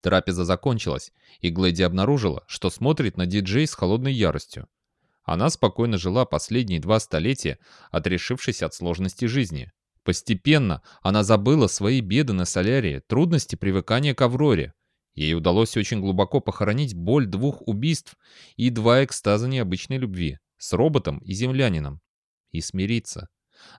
Трапеза закончилась, и Глэди обнаружила, что смотрит на диджей с холодной яростью. Она спокойно жила последние два столетия, отрешившись от сложности жизни. Постепенно она забыла свои беды на солярии, трудности привыкания к Авроре. Ей удалось очень глубоко похоронить боль двух убийств и два экстаза необычной любви с роботом и землянином. И смириться.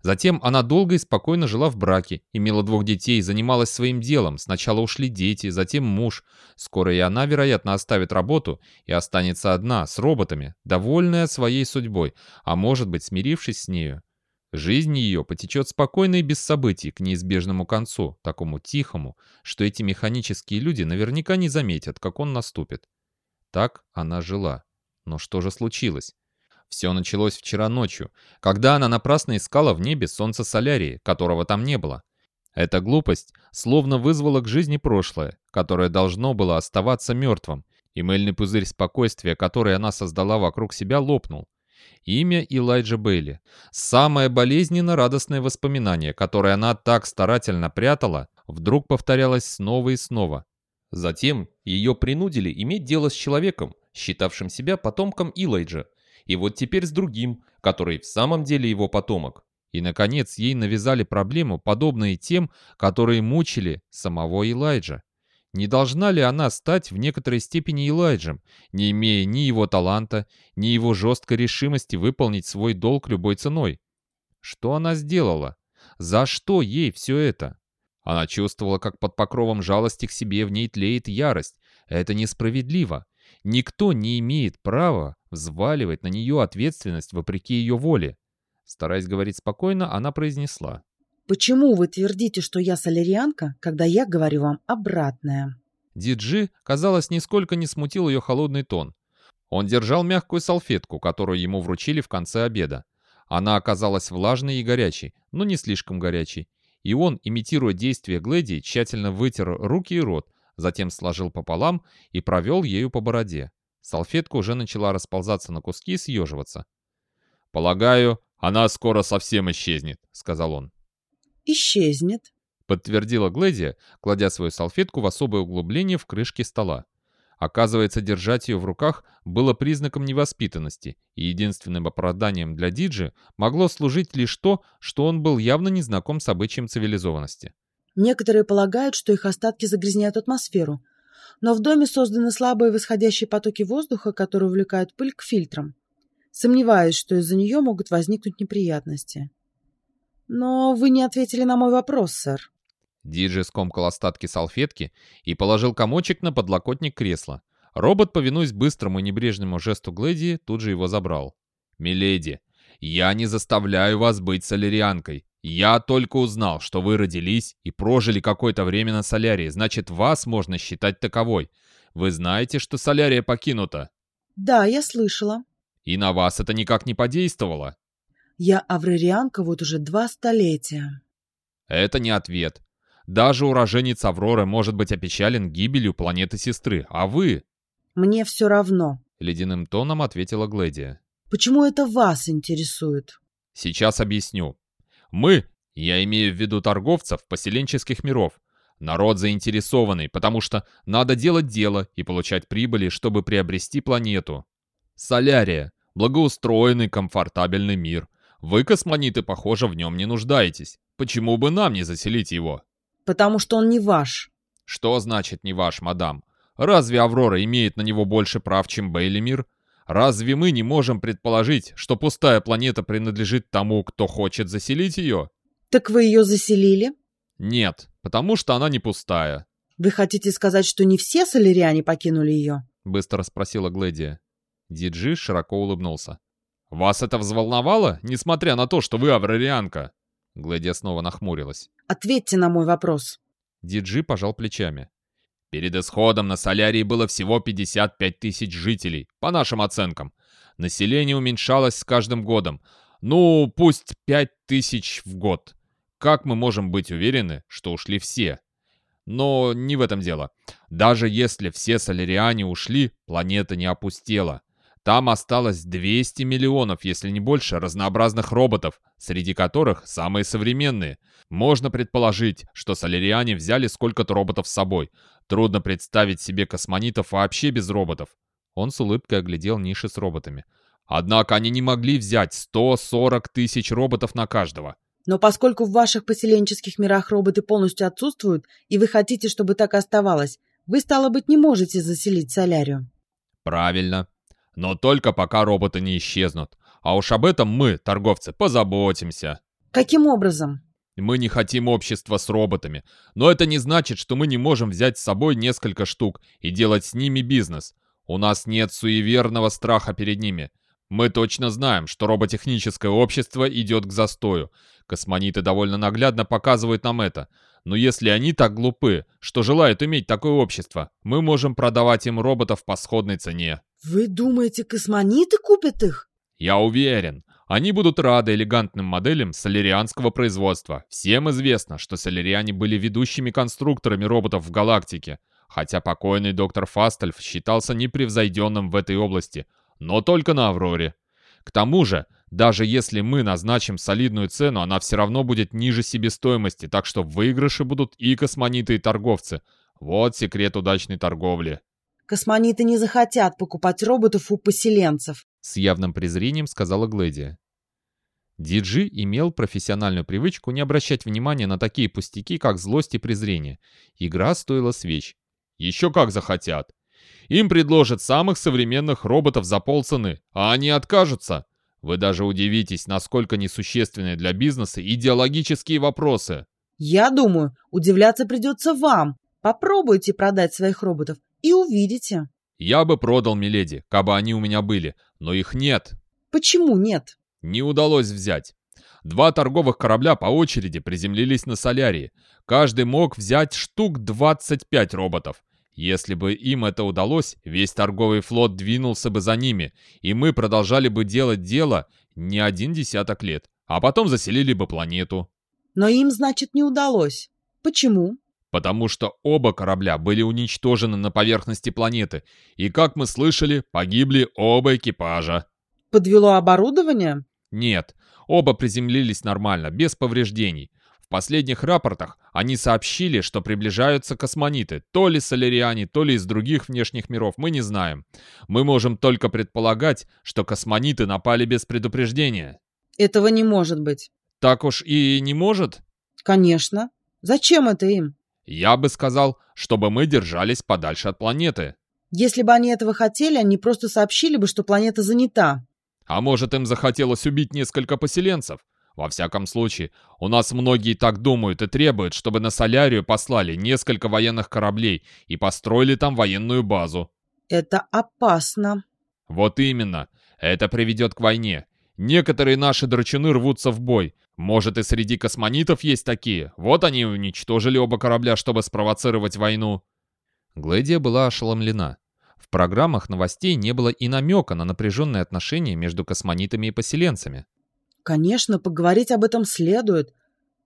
Затем она долго и спокойно жила в браке, имела двух детей, занималась своим делом. Сначала ушли дети, затем муж. Скоро и она, вероятно, оставит работу и останется одна, с роботами, довольная своей судьбой, а может быть, смирившись с нею. Жизнь ее потечет спокойно и без событий к неизбежному концу, такому тихому, что эти механические люди наверняка не заметят, как он наступит. Так она жила. Но что же случилось? Все началось вчера ночью, когда она напрасно искала в небе солнце Солярии, которого там не было. Эта глупость словно вызвала к жизни прошлое, которое должно было оставаться мертвым, и мыльный пузырь спокойствия, который она создала вокруг себя, лопнул. Имя Элайджа Бейли. Самое болезненно радостное воспоминание, которое она так старательно прятала, вдруг повторялось снова и снова. Затем ее принудили иметь дело с человеком, считавшим себя потомком Илайджа, и вот теперь с другим, который в самом деле его потомок. И, наконец, ей навязали проблему, подобные тем, которые мучили самого Элайджа. Не должна ли она стать в некоторой степени Элайджем, не имея ни его таланта, ни его жесткой решимости выполнить свой долг любой ценой? Что она сделала? За что ей все это? Она чувствовала, как под покровом жалости к себе в ней тлеет ярость. Это несправедливо. Никто не имеет права взваливать на нее ответственность вопреки ее воле. Стараясь говорить спокойно, она произнесла. «Почему вы твердите, что я солярианка, когда я говорю вам обратное?» Диджи, казалось, нисколько не смутил ее холодный тон. Он держал мягкую салфетку, которую ему вручили в конце обеда. Она оказалась влажной и горячей, но не слишком горячей. И он, имитируя действия Глэди, тщательно вытер руки и рот, затем сложил пополам и провел ею по бороде. Салфетка уже начала расползаться на куски и съеживаться. «Полагаю, она скоро совсем исчезнет», — сказал он. «Исчезнет», — подтвердила Глэдия, кладя свою салфетку в особое углубление в крышке стола. Оказывается, держать ее в руках было признаком невоспитанности, и единственным оправданием для Диджи могло служить лишь то, что он был явно не знаком с обычаем цивилизованности. Некоторые полагают, что их остатки загрязняют атмосферу, но в доме созданы слабые восходящие потоки воздуха, которые увлекают пыль к фильтрам. Сомневаюсь, что из-за нее могут возникнуть неприятности. Но вы не ответили на мой вопрос, сэр. Диджи скомкал остатки салфетки и положил комочек на подлокотник кресла. Робот, повинуясь быстрому и небрежному жесту Глэди, тут же его забрал. «Миледи, я не заставляю вас быть солярианкой. «Я только узнал, что вы родились и прожили какое-то время на Солярии, значит, вас можно считать таковой. Вы знаете, что Солярия покинута?» «Да, я слышала». «И на вас это никак не подействовало?» «Я аврарианка вот уже два столетия». «Это не ответ. Даже уроженец Авроры может быть опечален гибелью планеты-сестры, а вы...» «Мне все равно», — ледяным тоном ответила Глэдия. «Почему это вас интересует?» «Сейчас объясню. Мы, я имею в виду торговцев поселенческих миров, народ заинтересованный, потому что надо делать дело и получать прибыли, чтобы приобрести планету. Солярия – благоустроенный, комфортабельный мир. Вы, космониты, похоже, в нем не нуждаетесь. Почему бы нам не заселить его? Потому что он не ваш. Что значит не ваш, мадам? Разве Аврора имеет на него больше прав, чем Бейлимир? Разве мы не можем предположить, что пустая планета принадлежит тому, кто хочет заселить ее? Так вы ее заселили? Нет, потому что она не пустая. Вы хотите сказать, что не все соляриане покинули ее? Быстро спросила Глэдия. Диджи широко улыбнулся. «Вас это взволновало, несмотря на то, что вы аврарианка?» Глэдия снова нахмурилась. «Ответьте на мой вопрос». Диджи пожал плечами. Перед исходом на Солярии было всего 55 тысяч жителей, по нашим оценкам. Население уменьшалось с каждым годом. Ну, пусть 5 тысяч в год. Как мы можем быть уверены, что ушли все? Но не в этом дело. Даже если все соляриане ушли, планета не опустела. Там осталось 200 миллионов, если не больше, разнообразных роботов, среди которых самые современные. Можно предположить, что соляриане взяли сколько-то роботов с собой. Трудно представить себе космонитов вообще без роботов. Он с улыбкой оглядел ниши с роботами. Однако они не могли взять 140 тысяч роботов на каждого. Но поскольку в ваших поселенческих мирах роботы полностью отсутствуют, и вы хотите, чтобы так оставалось, вы, стало быть, не можете заселить солярию. Правильно. Но только пока роботы не исчезнут. А уж об этом мы, торговцы, позаботимся. Каким образом? Мы не хотим общества с роботами. Но это не значит, что мы не можем взять с собой несколько штук и делать с ними бизнес. У нас нет суеверного страха перед ними. Мы точно знаем, что роботехническое общество идет к застою. Космониты довольно наглядно показывают нам это. Но если они так глупы, что желают иметь такое общество, мы можем продавать им роботов по сходной цене. Вы думаете, космониты купят их? Я уверен. Они будут рады элегантным моделям солярианского производства. Всем известно, что соляриане были ведущими конструкторами роботов в галактике. Хотя покойный доктор Фастельф считался непревзойденным в этой области, но только на Авроре. К тому же, даже если мы назначим солидную цену, она все равно будет ниже себестоимости, так что в выигрыше будут и космониты, и торговцы. Вот секрет удачной торговли. Космониты не захотят покупать роботов у поселенцев. С явным презрением сказала Глэдия. Диджи имел профессиональную привычку не обращать внимания на такие пустяки, как злость и презрение. Игра стоила свеч. Еще как захотят. Им предложат самых современных роботов за полцены, а они откажутся. Вы даже удивитесь, насколько несущественны для бизнеса идеологические вопросы. Я думаю, удивляться придется вам. Попробуйте продать своих роботов и увидите. Я бы продал, миледи, кабы они у меня были, но их нет. Почему нет? Не удалось взять. Два торговых корабля по очереди приземлились на Солярии. Каждый мог взять штук 25 роботов. Если бы им это удалось, весь торговый флот двинулся бы за ними, и мы продолжали бы делать дело не один десяток лет, а потом заселили бы планету. Но им, значит, не удалось. Почему? Потому что оба корабля были уничтожены на поверхности планеты, и, как мы слышали, погибли оба экипажа. Подвело оборудование? Нет, оба приземлились нормально, без повреждений. В последних рапортах они сообщили, что приближаются космониты, то ли соляриане, то ли из других внешних миров, мы не знаем. Мы можем только предполагать, что космониты напали без предупреждения. Этого не может быть. Так уж и не может? Конечно. Зачем это им? Я бы сказал, чтобы мы держались подальше от планеты. Если бы они этого хотели, они просто сообщили бы, что планета занята. А может, им захотелось убить несколько поселенцев? Во всяком случае, у нас многие так думают и требуют, чтобы на Солярию послали несколько военных кораблей и построили там военную базу. Это опасно. Вот именно. Это приведет к войне. Некоторые наши драчуны рвутся в бой. Может, и среди космонитов есть такие. Вот они уничтожили оба корабля, чтобы спровоцировать войну. Глэдия была ошеломлена. В программах новостей не было и намека на напряженные отношения между космонитами и поселенцами. Конечно, поговорить об этом следует.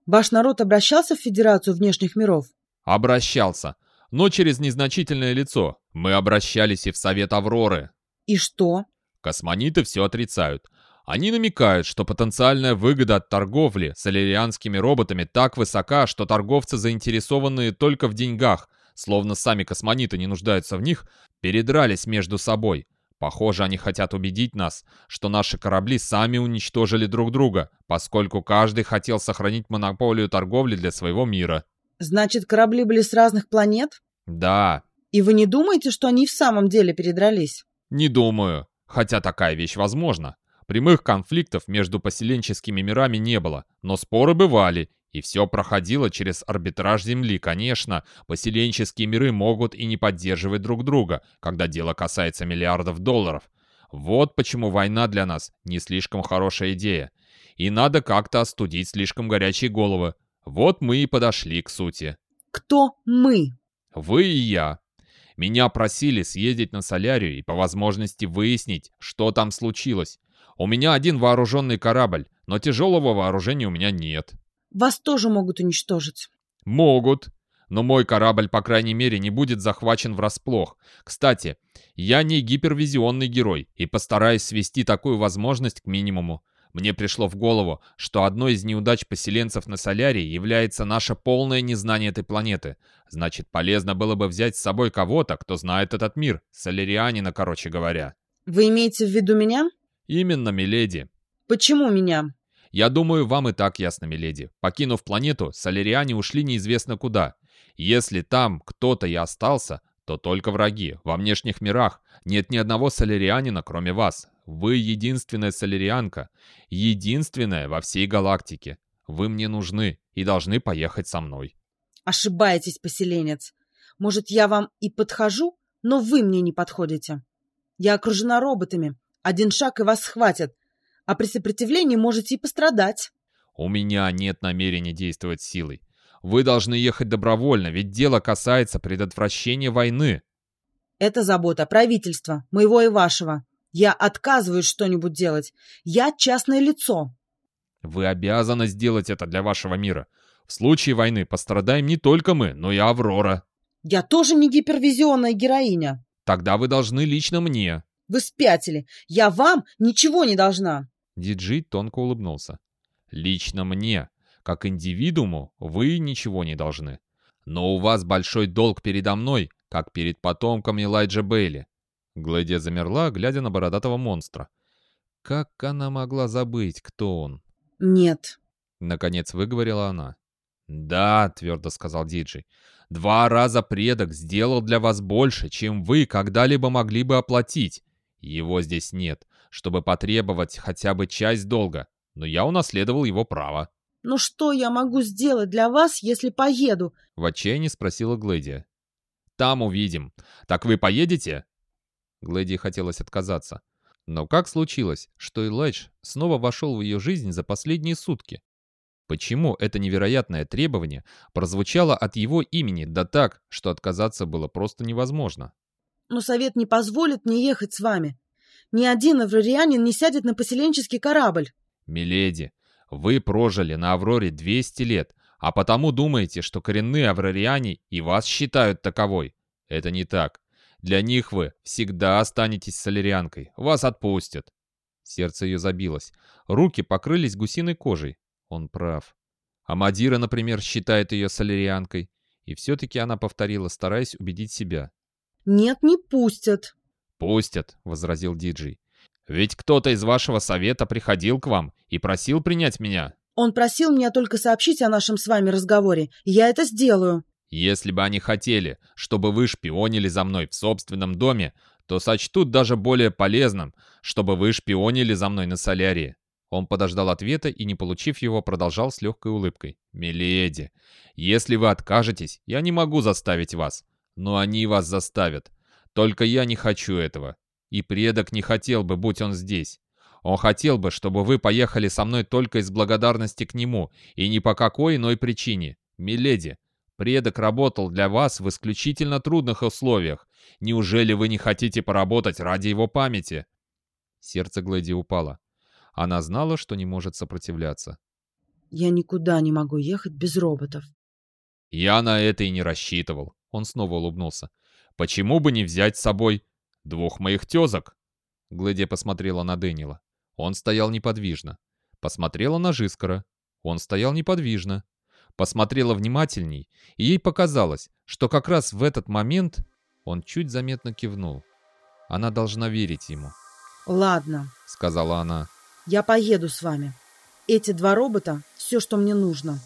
Ваш народ обращался в Федерацию внешних миров? Обращался, но через незначительное лицо. Мы обращались и в Совет Авроры. И что? Космониты все отрицают. Они намекают, что потенциальная выгода от торговли с аллерианскими роботами так высока, что торговцы, заинтересованные только в деньгах, словно сами космониты не нуждаются в них, передрались между собой. Похоже, они хотят убедить нас, что наши корабли сами уничтожили друг друга, поскольку каждый хотел сохранить монополию торговли для своего мира. Значит, корабли были с разных планет? Да. И вы не думаете, что они в самом деле передрались? Не думаю. Хотя такая вещь возможна. Прямых конфликтов между поселенческими мирами не было, но споры бывали, и все проходило через арбитраж Земли. Конечно, поселенческие миры могут и не поддерживать друг друга, когда дело касается миллиардов долларов. Вот почему война для нас не слишком хорошая идея. И надо как-то остудить слишком горячие головы. Вот мы и подошли к сути. Кто мы? Вы и я. Меня просили съездить на Солярию и по возможности выяснить, что там случилось. У меня один вооруженный корабль, но тяжелого вооружения у меня нет. Вас тоже могут уничтожить. Могут. Но мой корабль, по крайней мере, не будет захвачен врасплох. Кстати, я не гипервизионный герой и постараюсь свести такую возможность к минимуму. Мне пришло в голову, что одной из неудач поселенцев на Солярии является наше полное незнание этой планеты. Значит, полезно было бы взять с собой кого-то, кто знает этот мир. Солярианина, короче говоря. Вы имеете в виду меня? Именно, миледи. Почему меня? Я думаю, вам и так ясно, миледи. Покинув планету, соляриане ушли неизвестно куда. Если там кто-то и остался, то только враги. Во внешних мирах нет ни одного солярианина, кроме вас. Вы единственная солярианка. Единственная во всей галактике. Вы мне нужны и должны поехать со мной. Ошибаетесь, поселенец. Может, я вам и подхожу, но вы мне не подходите. Я окружена роботами. Один шаг, и вас схватят. А при сопротивлении можете и пострадать. У меня нет намерения действовать силой. Вы должны ехать добровольно, ведь дело касается предотвращения войны. Это забота правительства, моего и вашего. Я отказываюсь что-нибудь делать. Я частное лицо. Вы обязаны сделать это для вашего мира. В случае войны пострадаем не только мы, но и Аврора. Я тоже не гипервизионная героиня. Тогда вы должны лично мне. Вы спятили. Я вам ничего не должна. Диджей тонко улыбнулся. Лично мне. Как индивидууму вы ничего не должны. Но у вас большой долг передо мной, как перед потомками Элайджа Бейли. Глэдия замерла, глядя на бородатого монстра. Как она могла забыть, кто он? Нет. Наконец выговорила она. «Да», — твердо сказал Диджей, — «два раза предок сделал для вас больше, чем вы когда-либо могли бы оплатить. Его здесь нет, чтобы потребовать хотя бы часть долга, но я унаследовал его право». «Ну что я могу сделать для вас, если поеду?» — в отчаянии спросила Глэдия. «Там увидим. Так вы поедете?» Глэдии хотелось отказаться. Но как случилось, что Элайдж снова вошел в ее жизнь за последние сутки? Почему это невероятное требование прозвучало от его имени, да так, что отказаться было просто невозможно? «Но совет не позволит мне ехать с вами. Ни один аврарианин не сядет на поселенческий корабль». «Миледи, вы прожили на Авроре 200 лет, а потому думаете, что коренные аврариане и вас считают таковой. Это не так. Для них вы всегда останетесь солярянкой. Вас отпустят. Сердце ее забилось. Руки покрылись гусиной кожей. Он прав. А Мадира, например, считает ее солярянкой. И все-таки она повторила, стараясь убедить себя. «Нет, не пустят». «Пустят», — возразил Диджей. Ведь кто-то из вашего совета приходил к вам и просил принять меня. Он просил меня только сообщить о нашем с вами разговоре, я это сделаю. Если бы они хотели, чтобы вы шпионили за мной в собственном доме, то сочтут даже более полезным, чтобы вы шпионили за мной на солярии. Он подождал ответа и, не получив его, продолжал с легкой улыбкой. «Миледи, если вы откажетесь, я не могу заставить вас. Но они вас заставят. Только я не хочу этого. И предок не хотел бы, будь он здесь. Он хотел бы, чтобы вы поехали со мной только из благодарности к нему, и ни по какой иной причине. Миледи, предок работал для вас в исключительно трудных условиях. Неужели вы не хотите поработать ради его памяти?» Сердце Глэди упало. Она знала, что не может сопротивляться. «Я никуда не могу ехать без роботов». «Я на это и не рассчитывал», — он снова улыбнулся. «Почему бы не взять с собой Двух моих тезок!» Глэдия посмотрела на Дэниела. Он стоял неподвижно. Посмотрела на Жискара. Он стоял неподвижно. Посмотрела внимательней, и ей показалось, что как раз в этот момент он чуть заметно кивнул. Она должна верить ему. «Ладно», — сказала она. «Я поеду с вами. Эти два робота — все, что мне нужно».